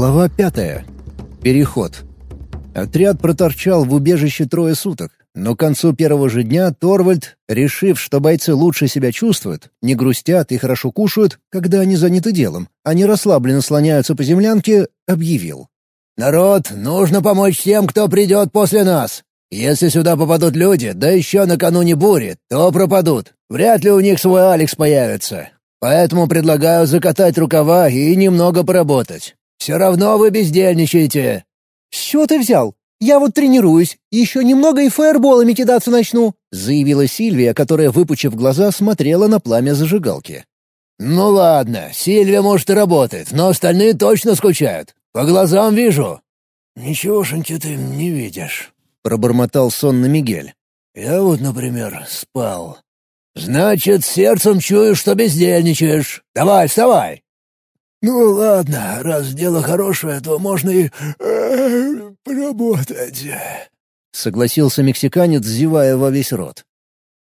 Глава пятая. Переход. Отряд проторчал в убежище трое суток, но к концу первого же дня Торвальд, решив, что бойцы лучше себя чувствуют, не грустят и хорошо кушают, когда они заняты делом, а не расслабленно слоняются по землянке, объявил. «Народ, нужно помочь тем, кто придет после нас. Если сюда попадут люди, да еще накануне бури, то пропадут. Вряд ли у них свой Алекс появится. Поэтому предлагаю закатать рукава и немного поработать. Все равно вы бездельничаете». «С чего ты взял? Я вот тренируюсь, еще немного и фаерболами кидаться начну», — заявила Сильвия, которая, выпучив глаза, смотрела на пламя зажигалки. «Ну ладно, Сильвия, может, и работает, но остальные точно скучают. По глазам вижу». «Ничегошеньки ты не видишь», — пробормотал сонно Мигель. «Я вот, например, спал». «Значит, сердцем чую, что бездельничаешь. Давай, вставай!» «Ну ладно, раз дело хорошее, то можно и э, поработать», — согласился мексиканец, зевая во весь рот.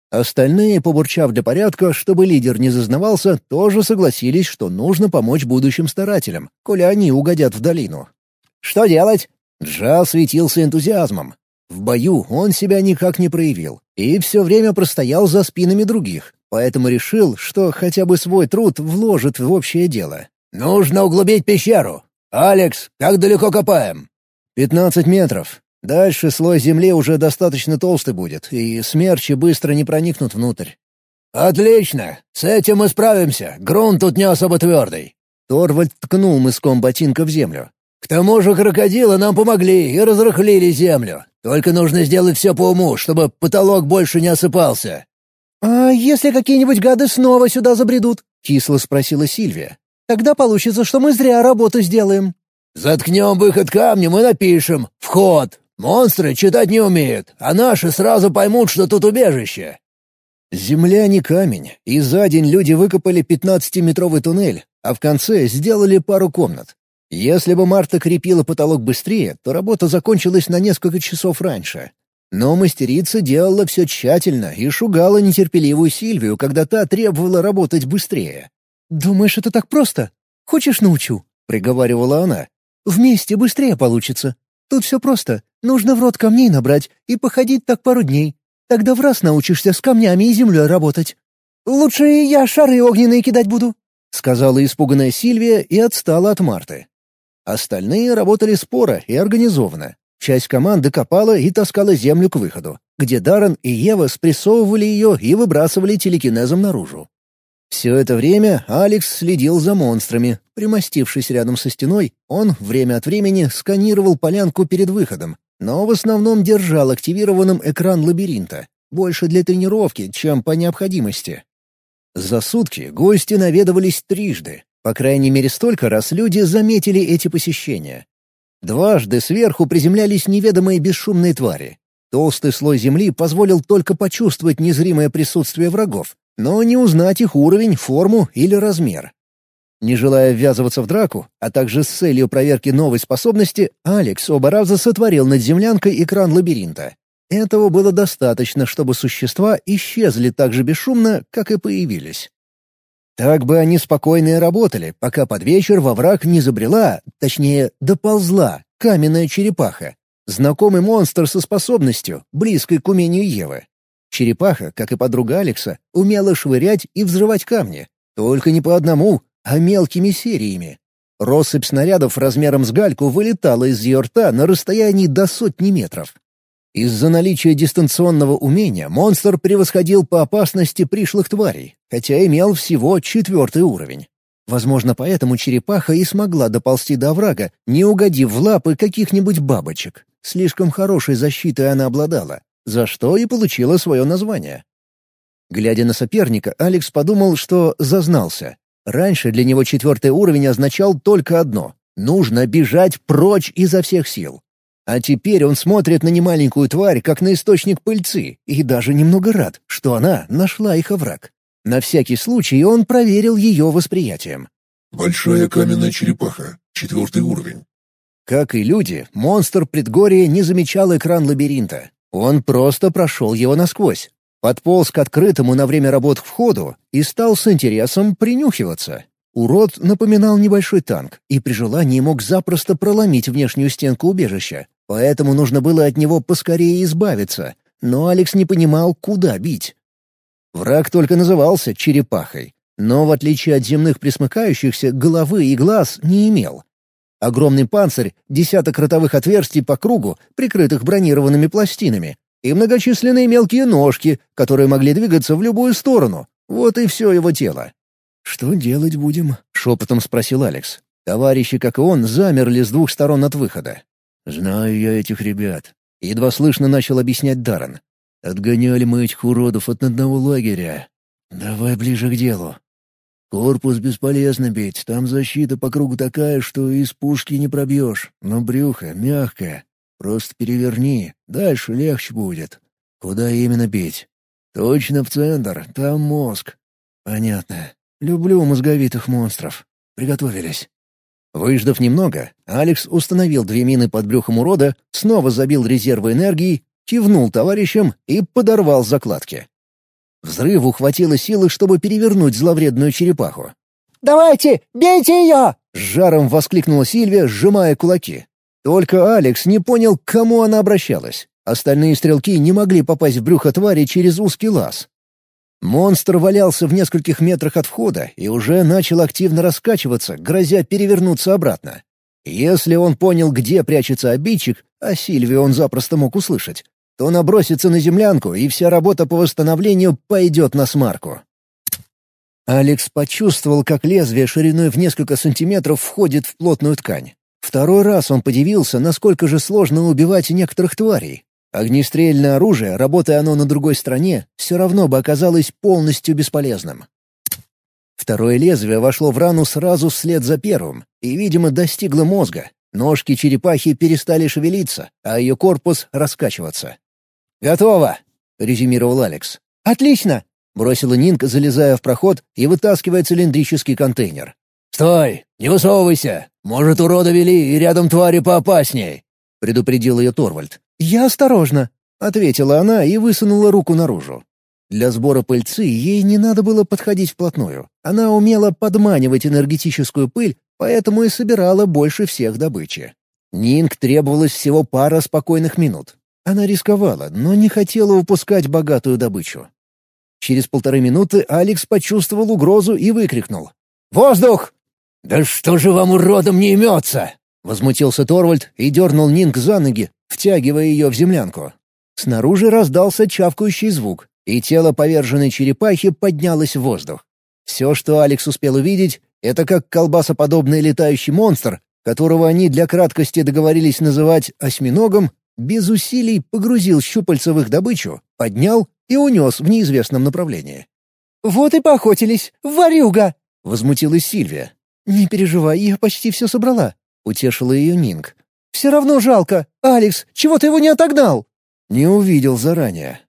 Остальные, побурчав для порядка, чтобы лидер не зазнавался, тоже согласились, что нужно помочь будущим старателям, коли они угодят в долину. «Что делать?» Джа светился энтузиазмом. В бою он себя никак не проявил и все время простоял за спинами других, поэтому решил, что хотя бы свой труд вложит в общее дело. «Нужно углубить пещеру. Алекс, как далеко копаем?» «Пятнадцать метров. Дальше слой земли уже достаточно толстый будет, и смерчи быстро не проникнут внутрь». «Отлично! С этим мы справимся. Грунт тут не особо твердый». Торвальд ткнул мыском ботинка в землю. «К тому же крокодилы нам помогли и разрыхлили землю. Только нужно сделать все по уму, чтобы потолок больше не осыпался». «А если какие-нибудь гады снова сюда забредут?» — кисло спросила Сильвия. Тогда получится, что мы зря работу сделаем». «Заткнем выход камнем и напишем «Вход». Монстры читать не умеют, а наши сразу поймут, что тут убежище». Земля не камень, и за день люди выкопали пятнадцатиметровый туннель, а в конце сделали пару комнат. Если бы Марта крепила потолок быстрее, то работа закончилась на несколько часов раньше. Но мастерица делала все тщательно и шугала нетерпеливую Сильвию, когда та требовала работать быстрее. «Думаешь, это так просто? Хочешь, научу?» — приговаривала она. «Вместе быстрее получится. Тут все просто. Нужно в рот камней набрать и походить так пару дней. Тогда в раз научишься с камнями и землей работать. Лучше я шары огненные кидать буду», — сказала испуганная Сильвия и отстала от Марты. Остальные работали споро и организованно. Часть команды копала и таскала землю к выходу, где Даррен и Ева спрессовывали ее и выбрасывали телекинезом наружу. Все это время Алекс следил за монстрами. Примостившись рядом со стеной, он время от времени сканировал полянку перед выходом, но в основном держал активированным экран лабиринта, больше для тренировки, чем по необходимости. За сутки гости наведывались трижды. По крайней мере, столько раз люди заметили эти посещения. Дважды сверху приземлялись неведомые бесшумные твари. Толстый слой земли позволил только почувствовать незримое присутствие врагов, но не узнать их уровень, форму или размер. Не желая ввязываться в драку, а также с целью проверки новой способности, Алекс оба раза сотворил над землянкой экран лабиринта. Этого было достаточно, чтобы существа исчезли так же бесшумно, как и появились. Так бы они спокойно и работали, пока под вечер во враг не забрела, точнее, доползла, каменная черепаха. Знакомый монстр со способностью, близкой к умению Евы. Черепаха, как и подруга Алекса, умела швырять и взрывать камни. Только не по одному, а мелкими сериями. Россыпь снарядов размером с гальку вылетала из ее рта на расстоянии до сотни метров. Из-за наличия дистанционного умения монстр превосходил по опасности пришлых тварей, хотя имел всего четвертый уровень. Возможно, поэтому черепаха и смогла доползти до врага, не угодив в лапы каких-нибудь бабочек. Слишком хорошей защитой она обладала за что и получила свое название. Глядя на соперника, Алекс подумал, что зазнался. Раньше для него четвертый уровень означал только одно — нужно бежать прочь изо всех сил. А теперь он смотрит на немаленькую тварь, как на источник пыльцы, и даже немного рад, что она нашла их овраг. На всякий случай он проверил ее восприятием. «Большая каменная черепаха, четвертый уровень». Как и люди, монстр предгорья не замечал экран лабиринта. Он просто прошел его насквозь, подполз к открытому на время работ входу и стал с интересом принюхиваться. Урод напоминал небольшой танк и при желании мог запросто проломить внешнюю стенку убежища, поэтому нужно было от него поскорее избавиться, но Алекс не понимал, куда бить. Враг только назывался черепахой, но, в отличие от земных присмыкающихся, головы и глаз не имел. Огромный панцирь, десяток ротовых отверстий по кругу, прикрытых бронированными пластинами, и многочисленные мелкие ножки, которые могли двигаться в любую сторону. Вот и все его тело. «Что делать будем?» — шепотом спросил Алекс. Товарищи, как и он, замерли с двух сторон от выхода. «Знаю я этих ребят», — едва слышно начал объяснять Даррен. «Отгоняли мы этих уродов от одного лагеря. Давай ближе к делу. Корпус бесполезно бить, там защита по кругу такая, что из пушки не пробьешь, но брюхо мягкое. Просто переверни, дальше легче будет. Куда именно бить? Точно в центр, там мозг. Понятно. Люблю мозговитых монстров. Приготовились. Выждав немного, Алекс установил две мины под брюхом урода, снова забил резервы энергии, кивнул товарищам и подорвал закладки. Взрыву хватило силы, чтобы перевернуть зловредную черепаху. «Давайте, бейте ее!» — с жаром воскликнула Сильвия, сжимая кулаки. Только Алекс не понял, к кому она обращалась. Остальные стрелки не могли попасть в брюхо твари через узкий лаз. Монстр валялся в нескольких метрах от входа и уже начал активно раскачиваться, грозя перевернуться обратно. Если он понял, где прячется обидчик, а Сильвию он запросто мог услышать, то набросится на землянку, и вся работа по восстановлению пойдет на смарку. Алекс почувствовал, как лезвие шириной в несколько сантиметров входит в плотную ткань. Второй раз он подивился, насколько же сложно убивать некоторых тварей. Огнестрельное оружие, работая оно на другой стороне, все равно бы оказалось полностью бесполезным. Второе лезвие вошло в рану сразу вслед за первым и, видимо, достигло мозга. Ножки черепахи перестали шевелиться, а ее корпус — раскачиваться. «Готово!» — резюмировал Алекс. «Отлично!» — бросила Нинка, залезая в проход и вытаскивая цилиндрический контейнер. «Стой! Не высовывайся! Может, урода вели и рядом твари поопасней!» — предупредил ее Торвальд. «Я осторожно», — ответила она и высунула руку наружу. Для сбора пыльцы ей не надо было подходить вплотную. Она умела подманивать энергетическую пыль, поэтому и собирала больше всех добычи. Нинг требовалось всего пара спокойных минут. Она рисковала, но не хотела упускать богатую добычу. Через полторы минуты Алекс почувствовал угрозу и выкрикнул. «Воздух!» «Да что же вам, уродом, не имется?» — возмутился Торвальд и дернул Нинг за ноги, втягивая ее в землянку. Снаружи раздался чавкающий звук, и тело поверженной черепахи поднялось в воздух. Все, что Алекс успел увидеть, это как колбасоподобный летающий монстр, которого они для краткости договорились называть «осьминогом», без усилий погрузил щупальца в их добычу, поднял и унес в неизвестном направлении. «Вот и поохотились! Варюга!» — возмутилась Сильвия. «Не переживай, я почти все собрала», — утешила ее Нинг. «Все равно жалко. Алекс, чего ты его не отогнал?» «Не увидел заранее».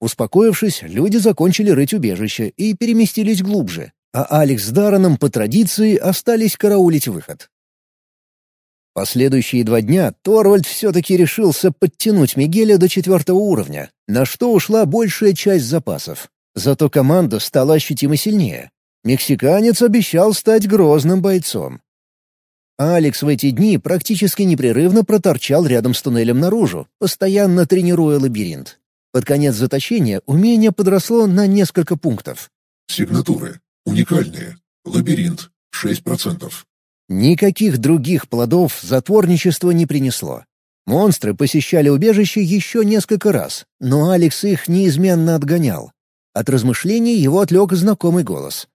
Успокоившись, люди закончили рыть убежище и переместились глубже, а Алекс с Дарреном по традиции остались караулить выход. Последующие два дня Торвальд все-таки решился подтянуть Мигеля до четвертого уровня, на что ушла большая часть запасов. Зато команда стала ощутимо сильнее. Мексиканец обещал стать грозным бойцом. Алекс в эти дни практически непрерывно проторчал рядом с туннелем наружу, постоянно тренируя лабиринт. Под конец заточения умение подросло на несколько пунктов. Сигнатуры. Уникальные. Лабиринт. 6%. Никаких других плодов затворничество не принесло. Монстры посещали убежище еще несколько раз, но Алекс их неизменно отгонял. От размышлений его отвлек знакомый голос.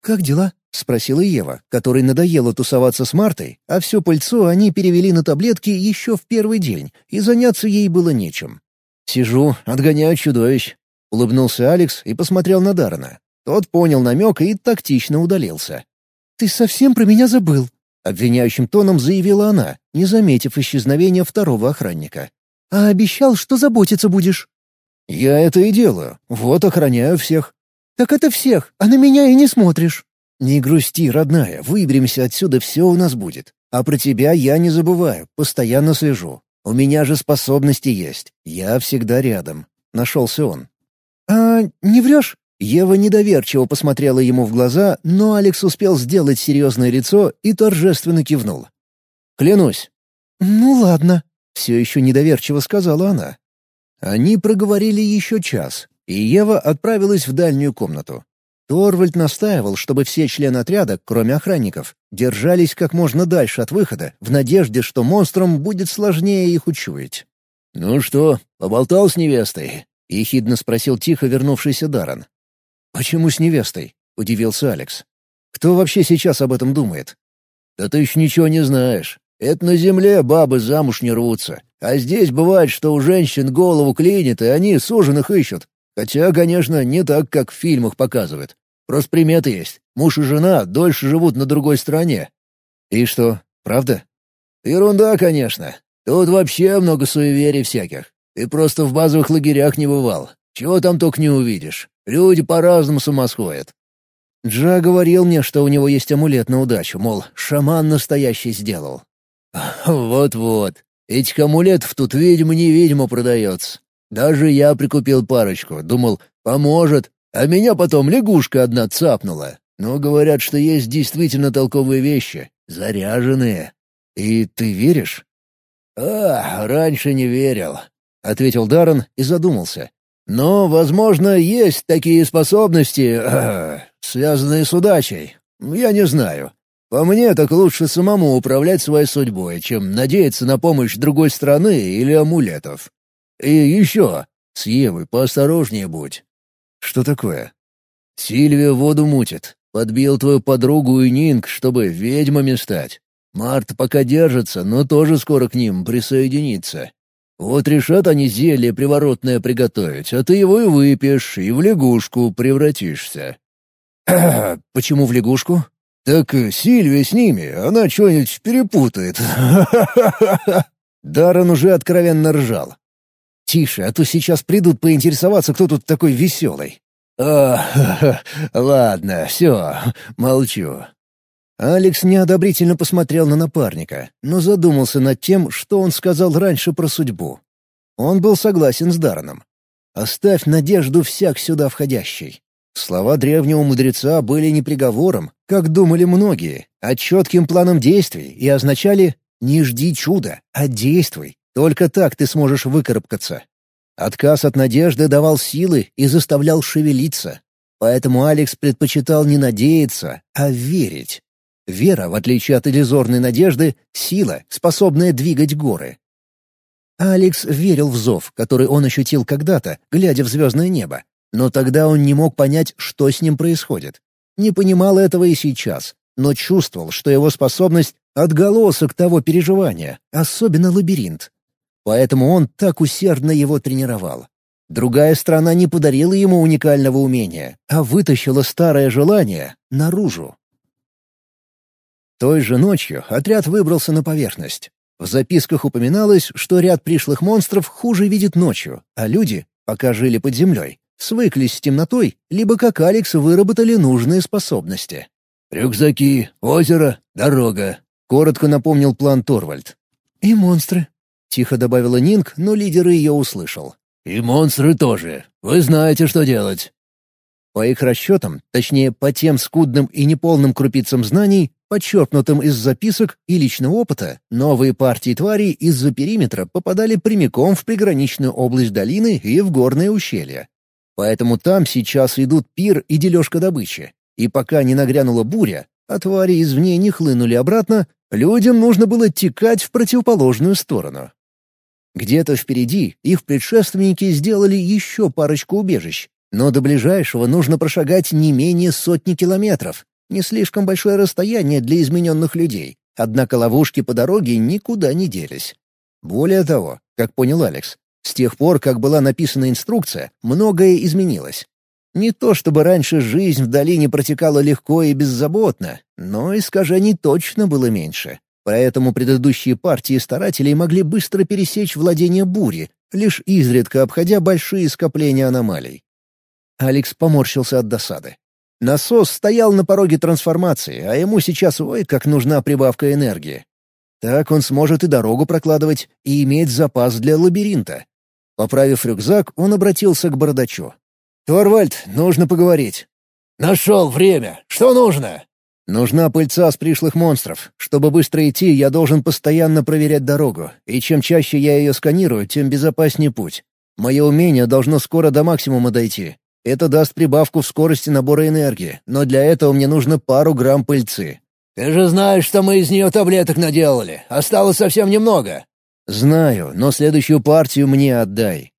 «Как дела?» — спросила Ева, которой надоело тусоваться с Мартой, а всю пыльцу они перевели на таблетки еще в первый день, и заняться ей было нечем. «Сижу, отгоняю чудовищ», — улыбнулся Алекс и посмотрел на Даррена. Тот понял намек и тактично удалился. «Ты совсем про меня забыл», — обвиняющим тоном заявила она, не заметив исчезновения второго охранника. «А обещал, что заботиться будешь». «Я это и делаю. Вот охраняю всех». «Так это всех, а на меня и не смотришь». «Не грусти, родная, выберемся отсюда, все у нас будет. А про тебя я не забываю, постоянно слежу. У меня же способности есть. Я всегда рядом». Нашелся он. «А не врешь?» Ева недоверчиво посмотрела ему в глаза, но Алекс успел сделать серьезное лицо и торжественно кивнул. «Клянусь». «Ну ладно», — все еще недоверчиво сказала она. Они проговорили еще час, и Ева отправилась в дальнюю комнату. Торвальд настаивал, чтобы все члены отряда, кроме охранников, держались как можно дальше от выхода, в надежде, что монстрам будет сложнее их учуять. «Ну что, поболтал с невестой?» — ехидно спросил тихо вернувшийся Даран. «Почему с невестой?» — удивился Алекс. «Кто вообще сейчас об этом думает?» «Да ты еще ничего не знаешь. Это на земле бабы замуж не рвутся. А здесь бывает, что у женщин голову клинит, и они суженых ищут. Хотя, конечно, не так, как в фильмах показывают. Просто приметы есть. Муж и жена дольше живут на другой стороне. И что, правда? Ерунда, конечно. Тут вообще много суеверий всяких. Ты просто в базовых лагерях не бывал. Чего там только не увидишь. Люди по-разному с ума сходят. Джа говорил мне, что у него есть амулет на удачу, мол, шаман настоящий сделал. Вот-вот. Этих амулетов тут видимо-невидимо продается. Даже я прикупил парочку, думал, поможет, а меня потом лягушка одна цапнула. Но говорят, что есть действительно толковые вещи, заряженные. И ты веришь? «А, раньше не верил», — ответил Даррен и задумался. «Но, возможно, есть такие способности, э, связанные с удачей. Я не знаю. По мне, так лучше самому управлять своей судьбой, чем надеяться на помощь другой страны или амулетов. И еще, с Евой поосторожнее будь. Что такое? Сильвия воду мутит. Подбил твою подругу и Нинг, чтобы ведьмами стать. Март пока держится, но тоже скоро к ним присоединится. Вот решат они зелье приворотное приготовить, а ты его и выпьешь, и в лягушку превратишься. Почему в лягушку? Так Сильвия с ними, она что-нибудь перепутает. Даррен уже откровенно ржал. «Тише, а то сейчас придут поинтересоваться, кто тут такой веселый». «А, ладно, все, молчу». Алекс неодобрительно посмотрел на напарника, но задумался над тем, что он сказал раньше про судьбу. Он был согласен с Дараном. «Оставь надежду всяк сюда входящий». Слова древнего мудреца были не приговором, как думали многие, а четким планом действий и означали «не жди чуда, а действуй, только так ты сможешь выкарабкаться. Отказ от надежды давал силы и заставлял шевелиться. Поэтому Алекс предпочитал не надеяться, а верить. Вера, в отличие от иллюзорной надежды, — сила, способная двигать горы. Алекс верил в зов, который он ощутил когда-то, глядя в звездное небо. Но тогда он не мог понять, что с ним происходит. Не понимал этого и сейчас, но чувствовал, что его способность — отголосок того переживания, особенно лабиринт. Поэтому он так усердно его тренировал. Другая страна не подарила ему уникального умения, а вытащила старое желание наружу. Той же ночью отряд выбрался на поверхность. В записках упоминалось, что ряд пришлых монстров хуже видит ночью, а люди, пока жили под землей, свыклись с темнотой, либо как Алекс выработали нужные способности. «Рюкзаки, озеро, дорога», — коротко напомнил план Торвальд. «И монстры», Тихо добавила Нинг, но лидер ее услышал. «И монстры тоже. Вы знаете, что делать». По их расчетам, точнее, по тем скудным и неполным крупицам знаний, подчеркнутым из записок и личного опыта, новые партии тварей из-за периметра попадали прямиком в приграничную область долины и в горные ущелья. Поэтому там сейчас идут пир и дележка добычи. И пока не нагрянула буря, а твари извне не хлынули обратно, людям нужно было текать в противоположную сторону. Где-то впереди их предшественники сделали еще парочку убежищ, но до ближайшего нужно прошагать не менее сотни километров. Не слишком большое расстояние для измененных людей, однако ловушки по дороге никуда не делись. Более того, как понял Алекс, с тех пор, как была написана инструкция, многое изменилось. Не то чтобы раньше жизнь в долине протекала легко и беззаботно, но искажений точно было меньше. Поэтому предыдущие партии старателей могли быстро пересечь владение бури, лишь изредка обходя большие скопления аномалий. Алекс поморщился от досады. Насос стоял на пороге трансформации, а ему сейчас ой как нужна прибавка энергии. Так он сможет и дорогу прокладывать, и иметь запас для лабиринта. Поправив рюкзак, он обратился к бородачу. «Торвальд, нужно поговорить». «Нашел время. Что нужно?» «Нужна пыльца с пришлых монстров. Чтобы быстро идти, я должен постоянно проверять дорогу, и чем чаще я ее сканирую, тем безопаснее путь. Мое умение должно скоро до максимума дойти. Это даст прибавку в скорости набора энергии, но для этого мне нужно пару грамм пыльцы. «Ты же знаешь, что мы из нее таблеток наделали. Осталось совсем немного». «Знаю, но следующую партию мне отдай».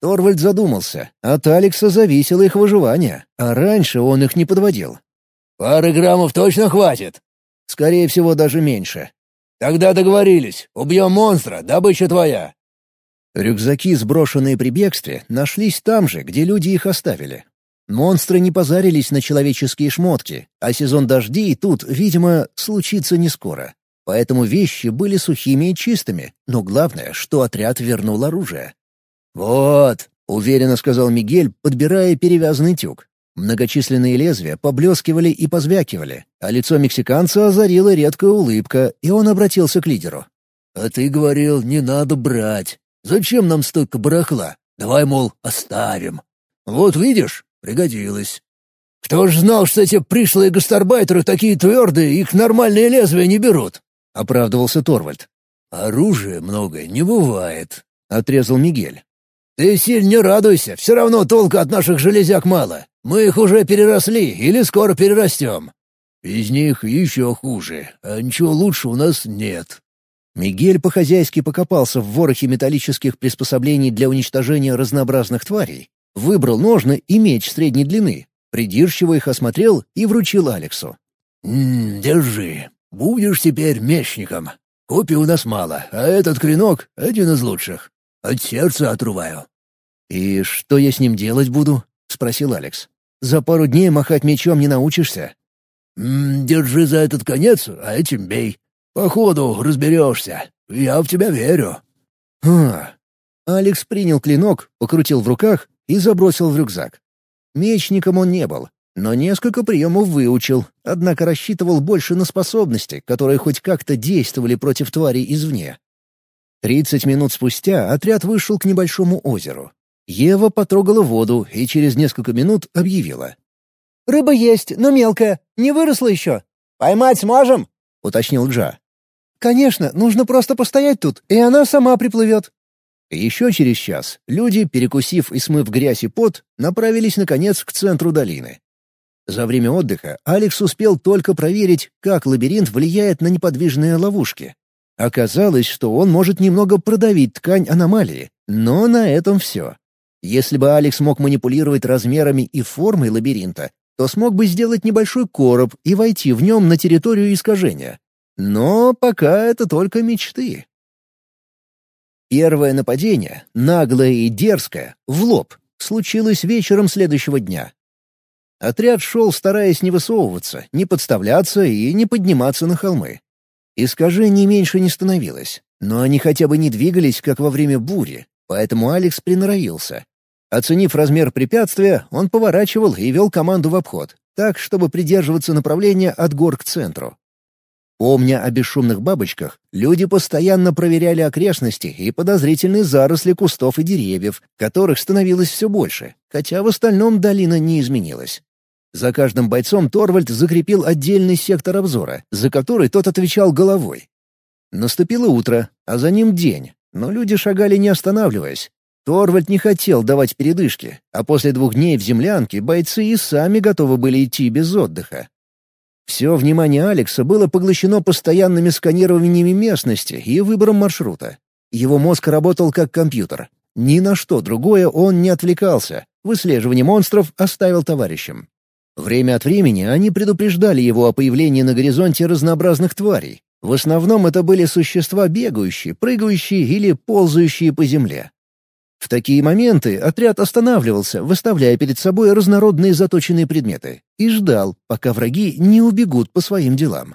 Торвальд задумался. От Алекса зависело их выживание, а раньше он их не подводил. «Пары граммов точно хватит?» «Скорее всего, даже меньше». «Тогда договорились. Убьем монстра, добыча твоя». Рюкзаки, сброшенные при бегстве, нашлись там же, где люди их оставили. Монстры не позарились на человеческие шмотки, а сезон дождей тут, видимо, случится не скоро. Поэтому вещи были сухими и чистыми, но главное, что отряд вернул оружие. «Вот», — уверенно сказал Мигель, подбирая перевязанный тюк. Многочисленные лезвия поблескивали и позвякивали, а лицо мексиканца озарила редкая улыбка, и он обратился к лидеру. «А ты говорил, не надо брать. Зачем нам столько барахла? Давай, мол, оставим. Вот видишь, пригодилось. Кто ж знал, что эти пришлые гастарбайтеры такие твердые, их нормальные лезвия не берут?» — оправдывался Торвальд. «Оружия много не бывает», — отрезал Мигель. «Ты сильно радуйся, все равно толка от наших железяк мало. Мы их уже переросли или скоро перерастем. Из них еще хуже, а ничего лучше у нас нет». Мигель по-хозяйски покопался в ворохе металлических приспособлений для уничтожения разнообразных тварей Выбрал ножны и меч средней длины, придирчиво их осмотрел и вручил Алексу. «М -м, «Держи. Будешь теперь мечником. Копий у нас мало, а этот клинок — один из лучших. От сердца отрубаю». «И что я с ним делать буду?» — спросил Алекс. «За пару дней махать мечом не научишься». «Держи за этот конец, а этим бей. Походу разберешься. Я в тебя верю». «А, Алекс принял клинок, покрутил в руках и забросил в рюкзак. Мечником он не был, но несколько приемов выучил, однако рассчитывал больше на способности, которые хоть как-то действовали против тварей извне. Тридцать минут спустя отряд вышел к небольшому озеру. Ева потрогала воду и через несколько минут объявила. «Рыба есть, но мелкая, не выросла еще». «Поймать сможем?» — уточнил Джа. «Конечно, нужно просто постоять тут, и она сама приплывет». Еще через час люди, перекусив и смыв грязь и пот, направились, наконец, к центру долины. За время отдыха Алекс успел только проверить, как лабиринт влияет на неподвижные ловушки. Оказалось, что он может немного продавить ткань аномалии, но на этом все. Если бы Алекс мог манипулировать размерами и формой лабиринта, то смог бы сделать небольшой короб и войти в нем на территорию искажения. Но пока это только мечты. Первое нападение, наглое и дерзкое, в лоб, случилось вечером следующего дня. Отряд шел, стараясь не высовываться, не подставляться и не подниматься на холмы. Искажений меньше не становилось, но они хотя бы не двигались, как во время бури, поэтому Алекс приноровился. Оценив размер препятствия, он поворачивал и вел команду в обход, так, чтобы придерживаться направления от гор к центру. Помня о бесшумных бабочках, люди постоянно проверяли окрестности и подозрительные заросли кустов и деревьев, которых становилось все больше, хотя в остальном долина не изменилась. За каждым бойцом Торвальд закрепил отдельный сектор обзора, за который тот отвечал головой. Наступило утро, а за ним день, но люди шагали не останавливаясь. Торвальд не хотел давать передышки, а после двух дней в землянке бойцы и сами готовы были идти без отдыха. Все внимание Алекса было поглощено постоянными сканированиями местности и выбором маршрута. Его мозг работал как компьютер. Ни на что другое он не отвлекался. Выслеживание монстров оставил товарищам. Время от времени они предупреждали его о появлении на горизонте разнообразных тварей. В основном это были существа бегающие, прыгающие или ползающие по земле. В такие моменты отряд останавливался, выставляя перед собой разнородные заточенные предметы, и ждал, пока враги не убегут по своим делам.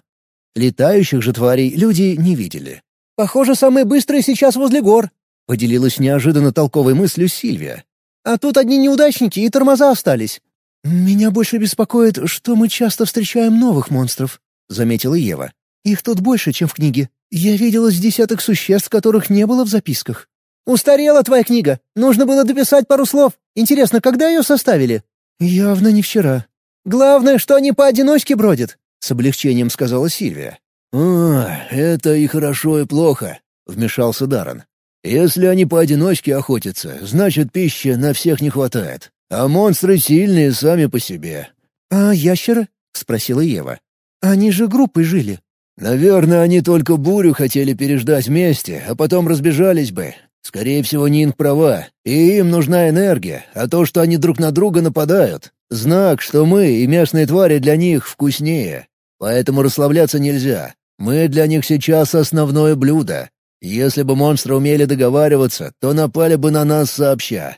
Летающих же тварей люди не видели. «Похоже, самые быстрые сейчас возле гор», — поделилась неожиданно толковой мыслью Сильвия. «А тут одни неудачники и тормоза остались». «Меня больше беспокоит, что мы часто встречаем новых монстров», — заметила Ева. «Их тут больше, чем в книге. Я видела с десяток существ, которых не было в записках». «Устарела твоя книга. Нужно было дописать пару слов. Интересно, когда ее составили?» «Явно не вчера». «Главное, что они поодиночке бродят», — с облегчением сказала Сильвия. «А, это и хорошо, и плохо», — вмешался Даррен. «Если они поодиночке охотятся, значит, пищи на всех не хватает. А монстры сильные сами по себе». «А ящеры?» — спросила Ева. «Они же группой жили». «Наверное, они только бурю хотели переждать вместе, а потом разбежались бы. Скорее всего, Нинг права, и им нужна энергия, а то, что они друг на друга нападают, знак, что мы и местные твари для них вкуснее. Поэтому расслабляться нельзя. Мы для них сейчас основное блюдо. Если бы монстры умели договариваться, то напали бы на нас сообща».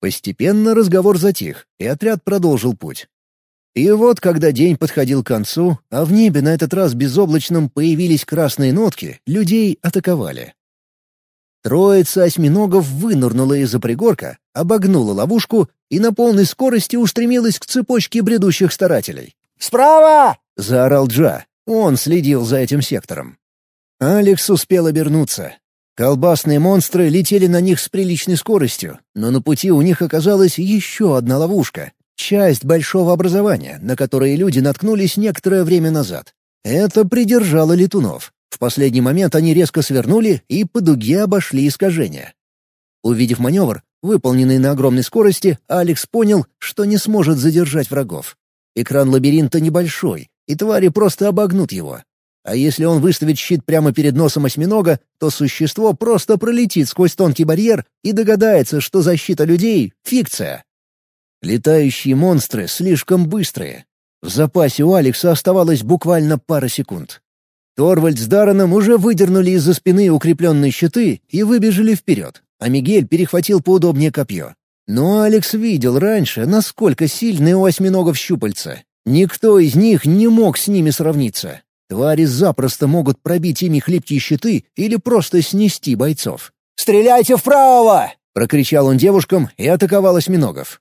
Постепенно разговор затих, и отряд продолжил путь. И вот, когда день подходил к концу, а в небе на этот раз безоблачном появились красные нотки, людей атаковали. Троица осьминогов вынырнула из-за пригорка, обогнула ловушку и на полной скорости устремилась к цепочке бредущих старателей. «Справа!» — заорал Джа. Он следил за этим сектором. Алекс успел обернуться. Колбасные монстры летели на них с приличной скоростью, но на пути у них оказалась еще одна ловушка, часть большого образования, на которое люди наткнулись некоторое время назад. Это придержало летунов. В последний момент они резко свернули и по дуге обошли искажения. Увидев маневр, выполненный на огромной скорости, Алекс понял, что не сможет задержать врагов. Экран лабиринта небольшой, и твари просто обогнут его. А если он выставит щит прямо перед носом осьминога, то существо просто пролетит сквозь тонкий барьер и догадается, что защита людей — фикция. Летающие монстры слишком быстрые. В запасе у Алекса оставалось буквально пара секунд. Торвальд с Дарреном уже выдернули из-за спины укрепленные щиты и выбежали вперед, а Мигель перехватил поудобнее копье. Но Алекс видел раньше, насколько сильны у осьминогов щупальца. Никто из них не мог с ними сравниться. Твари запросто могут пробить ими хлипкие щиты или просто снести бойцов. «Стреляйте вправо!» — прокричал он девушкам и атаковал осьминогов.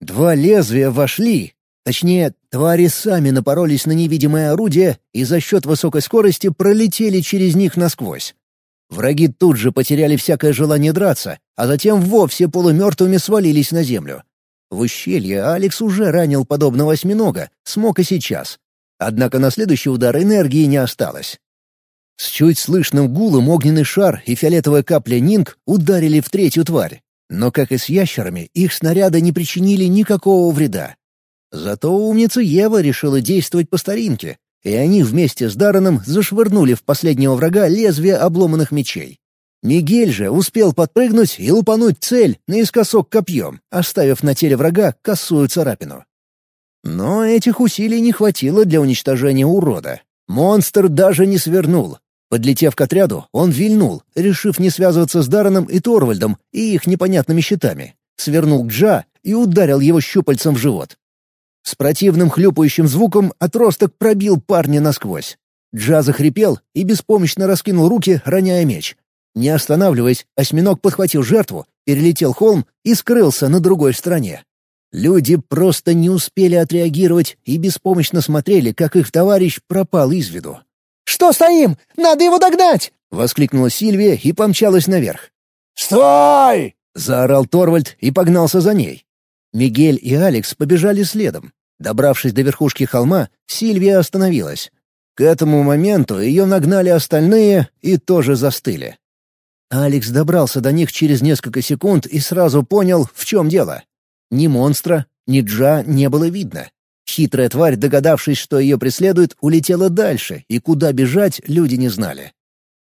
Два лезвия вошли. Точнее, твари сами напоролись на невидимое орудие и за счет высокой скорости пролетели через них насквозь. Враги тут же потеряли всякое желание драться, а затем вовсе полумертвыми свалились на землю. В ущелье Алекс уже ранил подобного осьминога, смог и сейчас. Однако на следующий удар энергии не осталось. С чуть слышным гулом огненный шар и фиолетовая капля Нинг ударили в третью тварь. Но, как и с ящерами, их снаряды не причинили никакого вреда. Зато умница Ева решила действовать по старинке, и они вместе с Дарреном зашвырнули в последнего врага лезвие обломанных мечей. Мигель же успел подпрыгнуть и лупануть цель наискосок копьем, оставив на теле врага косую царапину. Но этих усилий не хватило для уничтожения урода. Монстр даже не свернул, Подлетев к отряду, он вильнул, решив не связываться с Дарреном и Торвальдом и их непонятными щитами. Свернул к Джа и ударил его щупальцем в живот. С противным хлюпающим звуком отросток пробил парня насквозь. Джа захрипел и беспомощно раскинул руки, роняя меч. Не останавливаясь, осьминог подхватил жертву, перелетел холм и скрылся на другой стороне. Люди просто не успели отреагировать и беспомощно смотрели, как их товарищ пропал из виду. «Что стоим? Надо его догнать!» — воскликнула Сильвия и помчалась наверх. «Стой!» — заорал Торвальд и погнался за ней. Мигель и Алекс побежали следом. Добравшись до верхушки холма, Сильвия остановилась. К этому моменту ее нагнали остальные и тоже застыли. Алекс добрался до них через несколько секунд и сразу понял, в чем дело. Ни монстра, ни Джа не было видно. Хитрая тварь, догадавшись, что ее преследуют, улетела дальше, и куда бежать люди не знали.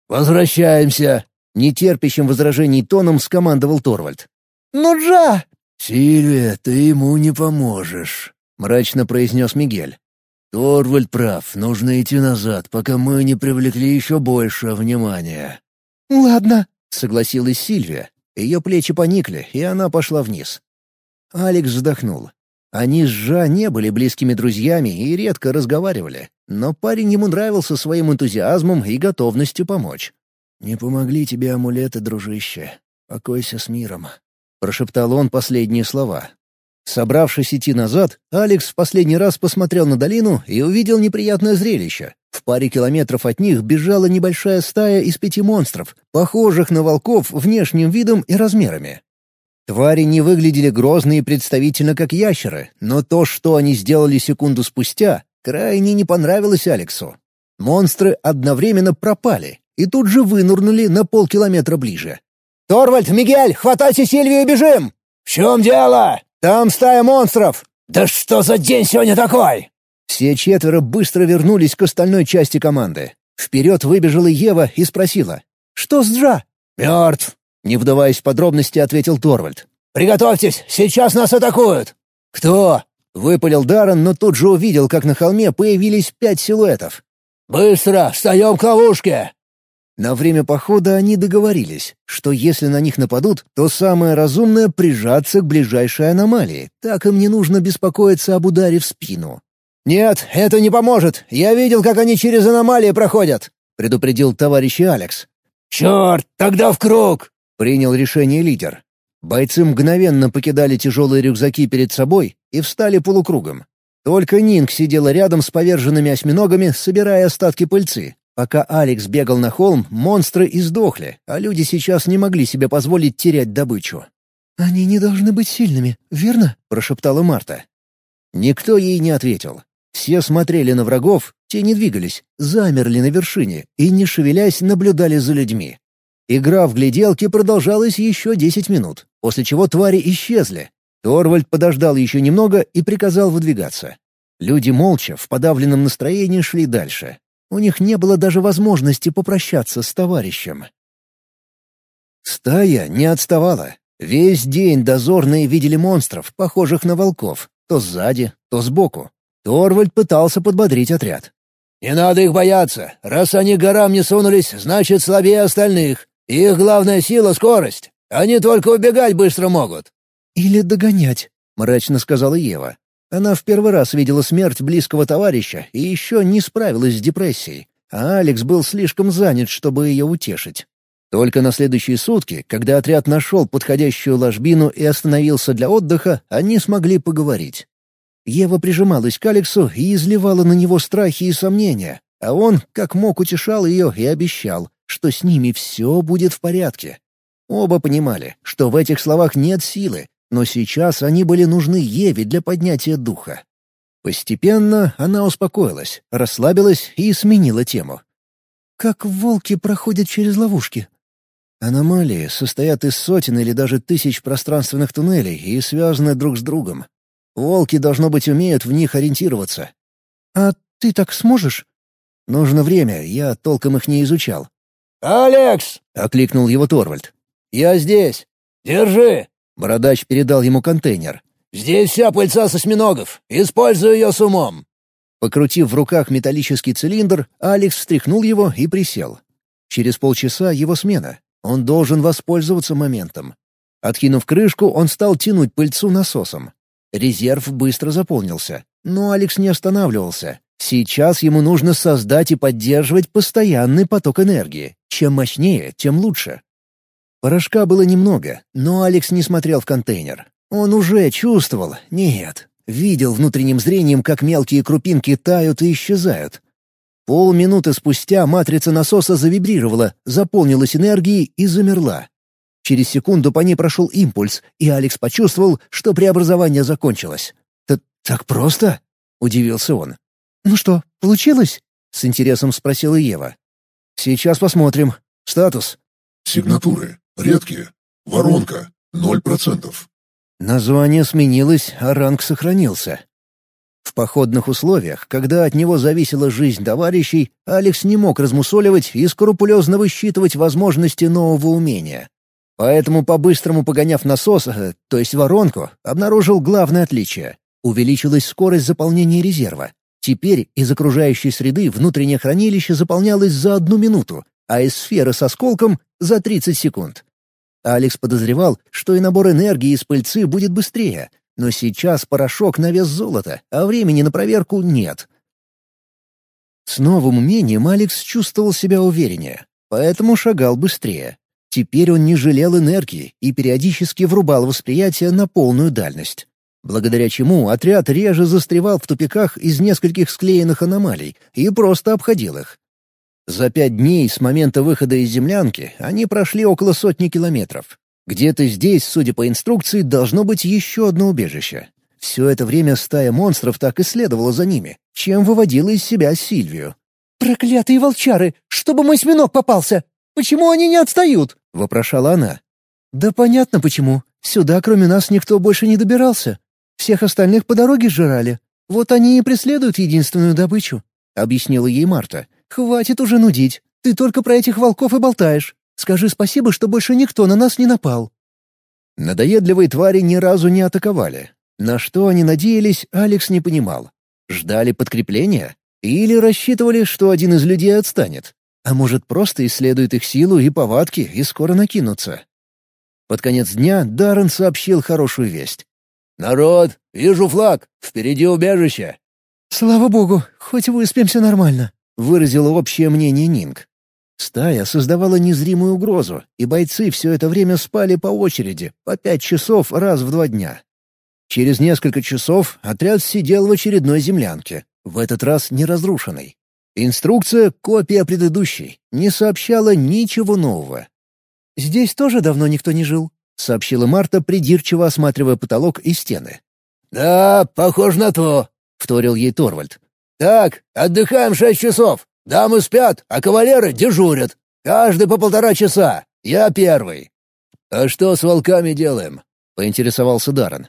«Возвращаемся!» — нетерпящим возражений тоном скомандовал Торвальд. «Ну, Джа!» «Сильвия, ты ему не поможешь», — мрачно произнес Мигель. «Торвальд прав, нужно идти назад, пока мы не привлекли еще больше внимания». «Ладно», — согласилась Сильвия. Ее плечи поникли, и она пошла вниз. Алекс вздохнул. Они с Жа не были близкими друзьями и редко разговаривали, но парень ему нравился своим энтузиазмом и готовностью помочь. «Не помогли тебе амулеты, дружище. Покойся с миром», — прошептал он последние слова. Собравшись идти назад, Алекс в последний раз посмотрел на долину и увидел неприятное зрелище. В паре километров от них бежала небольшая стая из пяти монстров, похожих на волков внешним видом и размерами. Твари не выглядели грозно и представительно, как ящеры, но то, что они сделали секунду спустя, крайне не понравилось Алексу. Монстры одновременно пропали и тут же вынурнули на полкилометра ближе. «Торвальд, Мигель, хватайте Сильвию и бежим!» «В чем дело?» «Там стая монстров!» «Да что за день сегодня такой?» Все четверо быстро вернулись к остальной части команды. Вперед выбежала Ева и спросила. «Что с Джа?» «Мертв», — не вдаваясь в подробности, ответил Торвальд. «Приготовьтесь, сейчас нас атакуют!» «Кто?» — выпалил Даррен, но тут же увидел, как на холме появились пять силуэтов. «Быстро, встаем к ловушке!» На время похода они договорились, что если на них нападут, то самое разумное — прижаться к ближайшей аномалии, так им не нужно беспокоиться об ударе в спину. «Нет, это не поможет. Я видел, как они через аномалии проходят», — предупредил товарищ Алекс. «Черт, тогда в круг!» — принял решение лидер. Бойцы мгновенно покидали тяжелые рюкзаки перед собой и встали полукругом. Только Нинг сидела рядом с поверженными осьминогами, собирая остатки пыльцы, Пока Алекс бегал на холм, монстры издохли, а люди сейчас не могли себе позволить терять добычу. «Они не должны быть сильными, верно?» — прошептала Марта. Никто ей не ответил. Все смотрели на врагов, те не двигались, замерли на вершине и, не шевелясь, наблюдали за людьми. Игра в гляделки продолжалась еще десять минут, после чего твари исчезли. Торвальд подождал еще немного и приказал выдвигаться. Люди молча, в подавленном настроении шли дальше. У них не было даже возможности попрощаться с товарищем. Стая не отставала. Весь день дозорные видели монстров, похожих на волков, то сзади, то сбоку. Торвальд пытался подбодрить отряд. «Не надо их бояться. Раз они горам не сунулись, значит, слабее остальных. Их главная сила — скорость. Они только убегать быстро могут». «Или догонять», — мрачно сказала Ева. Она в первый раз видела смерть близкого товарища и еще не справилась с депрессией, а Алекс был слишком занят, чтобы ее утешить. Только на следующие сутки, когда отряд нашел подходящую ложбину и остановился для отдыха, они смогли поговорить. Ева прижималась к Алексу и изливала на него страхи и сомнения, а он, как мог, утешал ее и обещал, что с ними все будет в порядке. Оба понимали, что в этих словах нет силы, но сейчас они были нужны Еве для поднятия духа. Постепенно она успокоилась, расслабилась и сменила тему. «Как волки проходят через ловушки?» Аномалии состоят из сотен или даже тысяч пространственных туннелей и связаны друг с другом. Волки, должно быть, умеют в них ориентироваться. «А ты так сможешь?» «Нужно время, я толком их не изучал». «Алекс!» — окликнул его Торвальд. «Я здесь!» «Держи!» Бородач передал ему контейнер. «Здесь вся пыльца с осьминогов. Использую ее с умом». Покрутив в руках металлический цилиндр, Алекс встряхнул его и присел. Через полчаса его смена. Он должен воспользоваться моментом. Откинув крышку, он стал тянуть пыльцу насосом. Резерв быстро заполнился. Но Алекс не останавливался. Сейчас ему нужно создать и поддерживать постоянный поток энергии. Чем мощнее, тем лучше. Порошка было немного, но Алекс не смотрел в контейнер. Он уже чувствовал, нет, видел внутренним зрением, как мелкие крупинки тают и исчезают. Полминуты спустя матрица насоса завибрировала, заполнилась энергией и замерла. Через секунду по ней прошел импульс, и Алекс почувствовал, что преобразование закончилось. «Так просто?» — удивился он. «Ну что, получилось?» — с интересом спросила Ева. «Сейчас посмотрим. Статус». «Сигнатуры. Редкие. Воронка. Ноль процентов. Название сменилось, а ранг сохранился. В походных условиях, когда от него зависела жизнь товарищей, Алекс не мог размусоливать и скрупулезно высчитывать возможности нового умения. Поэтому, по-быстрому погоняв насос, э, то есть воронку, обнаружил главное отличие. Увеличилась скорость заполнения резерва. Теперь из окружающей среды внутреннее хранилище заполнялось за одну минуту, а из сферы с осколком — за 30 секунд. Алекс подозревал, что и набор энергии из пыльцы будет быстрее, но сейчас порошок на вес золота, а времени на проверку нет. С новым умением Алекс чувствовал себя увереннее, поэтому шагал быстрее. Теперь он не жалел энергии и периодически врубал восприятие на полную дальность. благодаря чему отряд реже застревал в тупиках из нескольких склеенных аномалий и просто обходил их. За пять дней с момента выхода из землянки они прошли около сотни километров. Где-то здесь, судя по инструкции, должно быть еще одно убежище. Все это время стая монстров так и следовала за ними, чем выводила из себя Сильвию. «Проклятые волчары! Чтобы мой осьминог попался! Почему они не отстают?» — вопрошала она. «Да понятно почему. Сюда кроме нас никто больше не добирался. Всех остальных по дороге сжирали. Вот они и преследуют единственную добычу», — объяснила ей Марта. «Хватит уже нудить. Ты только про этих волков и болтаешь. Скажи спасибо, что больше никто на нас не напал». Надоедливые твари ни разу не атаковали. На что они надеялись, Алекс не понимал. Ждали подкрепления? Или рассчитывали, что один из людей отстанет? А может, просто исследует их силу и повадки и скоро накинутся? Под конец дня Даррен сообщил хорошую весть. «Народ, вижу флаг! Впереди убежище!» «Слава богу, хоть выспимся нормально», — выразила общее мнение Нинг. Стая создавала незримую угрозу, и бойцы все это время спали по очереди, по пять часов раз в два дня. Через несколько часов отряд сидел в очередной землянке, в этот раз не разрушенной. Инструкция — копия предыдущей, не сообщала ничего нового. «Здесь тоже давно никто не жил», — сообщила Марта, придирчиво осматривая потолок и стены. «Да, похоже на то», — вторил ей Торвальд. «Так, отдыхаем шесть часов. Дамы спят, а кавалеры дежурят. Каждый по полтора часа. Я первый». «А что с волками делаем?» — поинтересовался Даррен.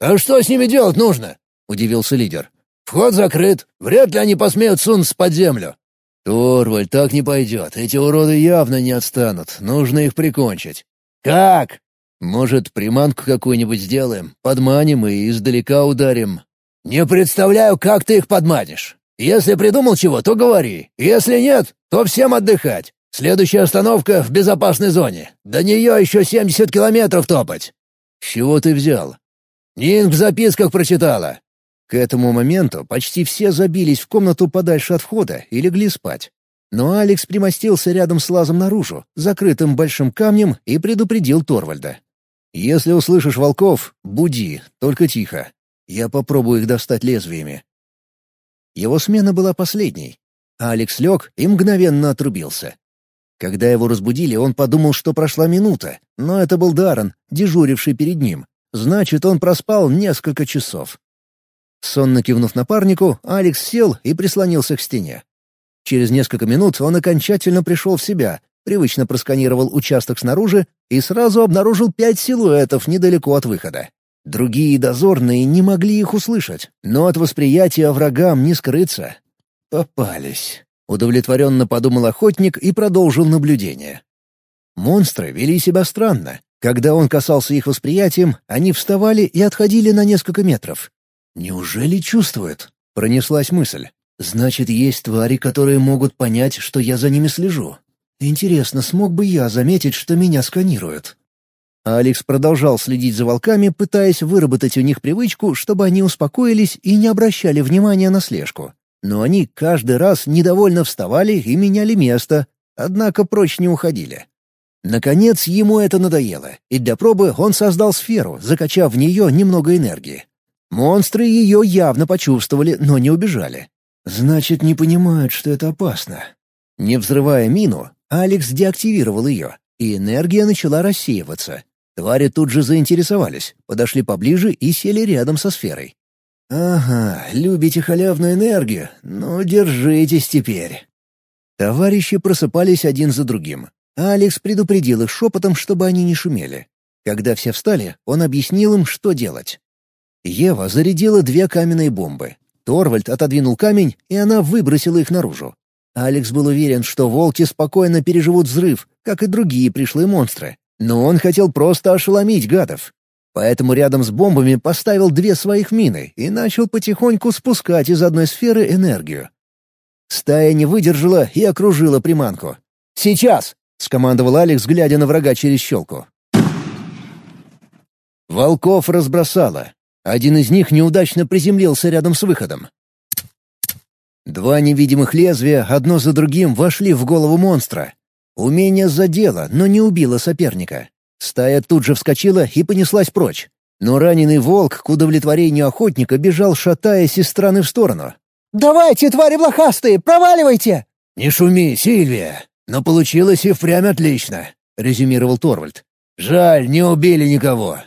«А что с ними делать нужно?» — удивился лидер. «Вход закрыт. Вряд ли они посмеют сунуться под землю». «Торваль, так не пойдет. Эти уроды явно не отстанут. Нужно их прикончить». «Как?» «Может, приманку какую-нибудь сделаем, подманим и издалека ударим?» «Не представляю, как ты их подманишь. Если придумал чего, то говори. Если нет, то всем отдыхать. Следующая остановка в безопасной зоне. До нее еще 70 километров топать». «С чего ты взял?» «Нинг в записках прочитала». К этому моменту почти все забились в комнату подальше от входа и легли спать. Но Алекс примостился рядом с лазом наружу, закрытым большим камнем, и предупредил Торвальда. «Если услышишь волков, буди, только тихо. Я попробую их достать лезвиями». Его смена была последней. Алекс лег и мгновенно отрубился. Когда его разбудили, он подумал, что прошла минута, но это был Даррен, дежуривший перед ним. Значит, он проспал несколько часов. Сонно кивнув напарнику, Алекс сел и прислонился к стене. Через несколько минут он окончательно пришел в себя, привычно просканировал участок снаружи и сразу обнаружил пять силуэтов недалеко от выхода. Другие дозорные не могли их услышать, но от восприятия врагам не скрыться. «Попались», — удовлетворенно подумал охотник и продолжил наблюдение. Монстры вели себя странно. Когда он касался их восприятием, они вставали и отходили на несколько метров. «Неужели чувствуют?» — пронеслась мысль. «Значит, есть твари, которые могут понять, что я за ними слежу. Интересно, смог бы я заметить, что меня сканируют?» Алекс продолжал следить за волками, пытаясь выработать у них привычку, чтобы они успокоились и не обращали внимания на слежку. Но они каждый раз недовольно вставали и меняли место, однако прочь не уходили. Наконец ему это надоело, и для пробы он создал сферу, закачав в нее немного энергии. Монстры ее явно почувствовали, но не убежали. Значит, не понимают, что это опасно. Не взрывая мину, Алекс деактивировал ее, и энергия начала рассеиваться. Твари тут же заинтересовались, подошли поближе и сели рядом со сферой. «Ага, любите халявную энергию? Ну, держитесь теперь». Товарищи просыпались один за другим. Алекс предупредил их шепотом, чтобы они не шумели. Когда все встали, он объяснил им, что делать. Ева зарядила две каменные бомбы. Торвальд отодвинул камень, и она выбросила их наружу. Алекс был уверен, что волки спокойно переживут взрыв, как и другие пришлые монстры. Но он хотел просто ошеломить гадов. Поэтому рядом с бомбами поставил две своих мины и начал потихоньку спускать из одной сферы энергию. Стая не выдержала и окружила приманку. «Сейчас!» — скомандовал Алекс, глядя на врага через щелку. Волков разбросало. Один из них неудачно приземлился рядом с выходом. Два невидимых лезвия одно за другим вошли в голову монстра. Умение задело, но не убило соперника. Стая тут же вскочила и понеслась прочь. Но раненый волк к удовлетворению охотника бежал, шатаясь из стороны в сторону. «Давайте, твари блохастые, проваливайте!» «Не шуми, Сильвия, но получилось и впрямь отлично», — резюмировал Торвальд. «Жаль, не убили никого».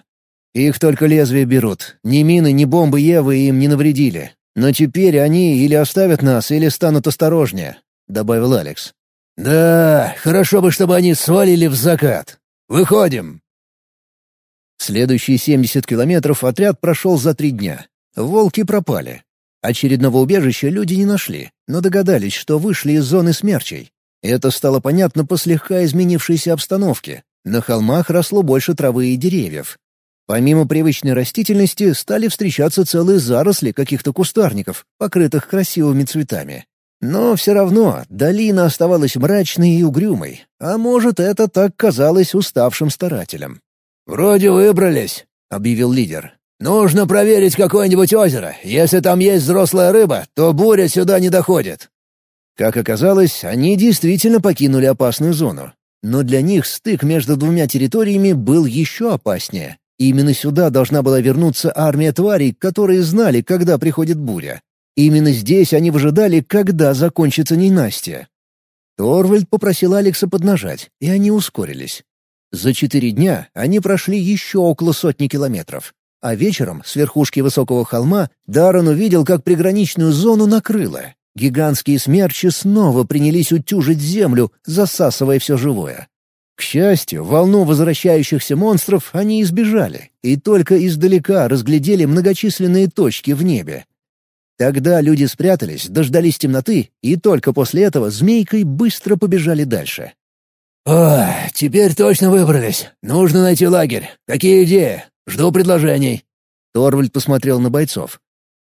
«Их только лезвия берут. Ни мины, ни бомбы Евы им не навредили. Но теперь они или оставят нас, или станут осторожнее», — добавил Алекс. «Да, хорошо бы, чтобы они свалили в закат. Выходим!» Следующие 70 километров отряд прошел за три дня. Волки пропали. Очередного убежища люди не нашли, но догадались, что вышли из зоны смерчей. Это стало понятно по слегка изменившейся обстановке. На холмах росло больше травы и деревьев. Помимо привычной растительности стали встречаться целые заросли каких-то кустарников, покрытых красивыми цветами. Но все равно долина оставалась мрачной и угрюмой, а может, это так казалось уставшим старателям. «Вроде выбрались», — объявил лидер. «Нужно проверить какое-нибудь озеро. Если там есть взрослая рыба, то буря сюда не доходит». Как оказалось, они действительно покинули опасную зону. Но для них стык между двумя территориями был еще опаснее. Именно сюда должна была вернуться армия тварей, которые знали, когда приходит буря. Именно здесь они выжидали, когда закончится ненастье. Торвальд попросил Алекса поднажать, и они ускорились. За четыре дня они прошли еще около сотни километров. А вечером, с верхушки высокого холма, Даррен увидел, как приграничную зону накрыло. Гигантские смерчи снова принялись утюжить землю, засасывая все живое. К счастью, волну возвращающихся монстров они избежали, и только издалека разглядели многочисленные точки в небе. Тогда люди спрятались, дождались темноты, и только после этого змейкой быстро побежали дальше. «Ох, теперь точно выбрались. Нужно найти лагерь. Какие идеи? Жду предложений». Торвальд посмотрел на бойцов.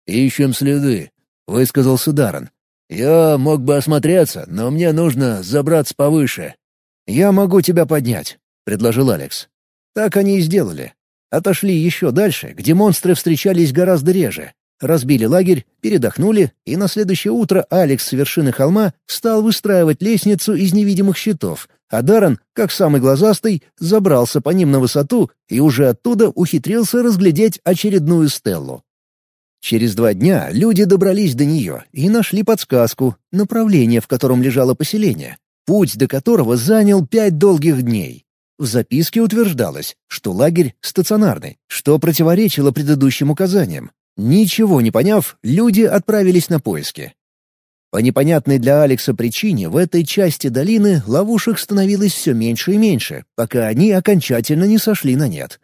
«Ищем следы», — высказался Даррен. «Я мог бы осмотреться, но мне нужно забраться повыше». «Я могу тебя поднять», — предложил Алекс. Так они и сделали. Отошли еще дальше, где монстры встречались гораздо реже. Разбили лагерь, передохнули, и на следующее утро Алекс с вершины холма стал выстраивать лестницу из невидимых щитов, а Даррен, как самый глазастый, забрался по ним на высоту и уже оттуда ухитрился разглядеть очередную стеллу. Через два дня люди добрались до нее и нашли подсказку, направление, в котором лежало поселение, путь до которого занял пять долгих дней. В записке утверждалось, что лагерь стационарный, что противоречило предыдущим указаниям, Ничего не поняв, люди отправились на поиски. По непонятной для Алекса причине в этой части долины ловушек становилось все меньше и меньше, пока они окончательно не сошли на нет.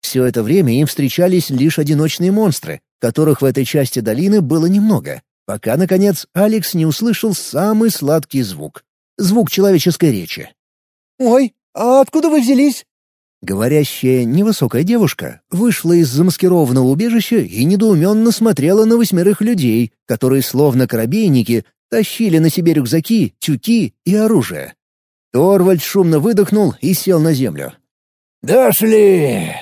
Все это время им встречались лишь одиночные монстры, которых в этой части долины было немного, пока, наконец, Алекс не услышал самый сладкий звук — звук человеческой речи. «Ой, а откуда вы взялись?» Говорящая невысокая девушка вышла из замаскированного убежища и недоуменно смотрела на восьмерых людей, которые, словно корабейники, тащили на себе рюкзаки, тюки и оружие. Торвальд шумно выдохнул и сел на землю. «Дошли!